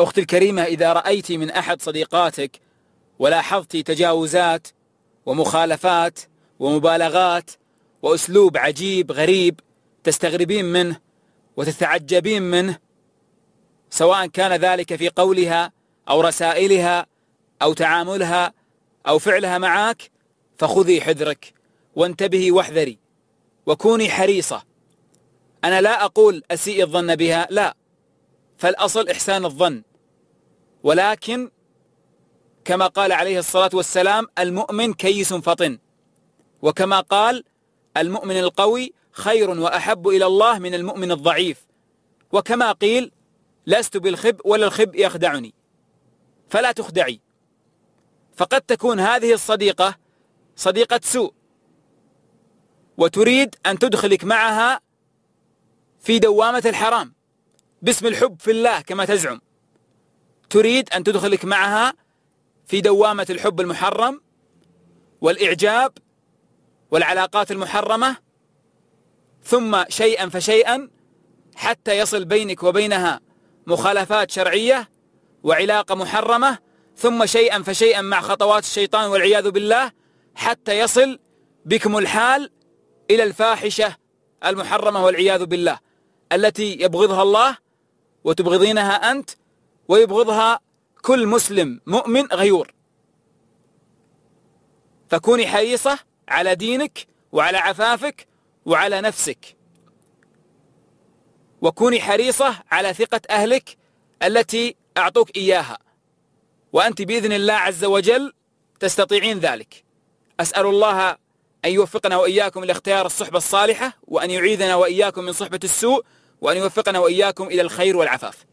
أختي الكريمة إذا رأيت من أحد صديقاتك ولاحظت تجاوزات ومخالفات ومبالغات وأسلوب عجيب غريب تستغربين منه وتتعجبين منه سواء كان ذلك في قولها أو رسائلها أو تعاملها أو فعلها معك فخذي حذرك وانتبهي واحذري وكوني حريصة. أنا لا أقول أسيء الظن بها لا فالأصل إحسان الظن. ولكن كما قال عليه الصلاة والسلام المؤمن كيس فطن. وكما قال المؤمن القوي خير وأحب إلى الله من المؤمن الضعيف. وكما قيل لست بالخب ولا الخب يخدعني. فلا تخدعي. فقد تكون هذه الصديقة صديقة سوء. وتريد أن تدخلك معها في دوامة الحرام. باسم الحب في الله كما تزعم. تريد أن تدخلك معها في دوامة الحب المحرم والإعجاب والعلاقات المحرمة ثم شيئا فشيئا حتى يصل بينك وبينها مخالفات شرعية وعلاقة محرمة ثم شيئا فشيئا مع خطوات الشيطان والعياذ بالله حتى يصل بكم الحال إلى الفاحشة المحرمة والعياذ بالله التي يبغضها الله وتبغضينها أنت ويبغضها كل مسلم مؤمن غيور. فكوني حريصة على دينك وعلى عفافك وعلى نفسك. وكوني حريصة على ثقة أهلك التي أعطوك إياها. وأنت بإذن الله عز وجل تستطيعين ذلك. أسأل الله أن يوفقنا وإياكم لاختيار الصحبة الصالحة وأن يعيذنا وإياكم من صحبة السوء وأن يوفقنا وإياكم إلى الخير والعفاف.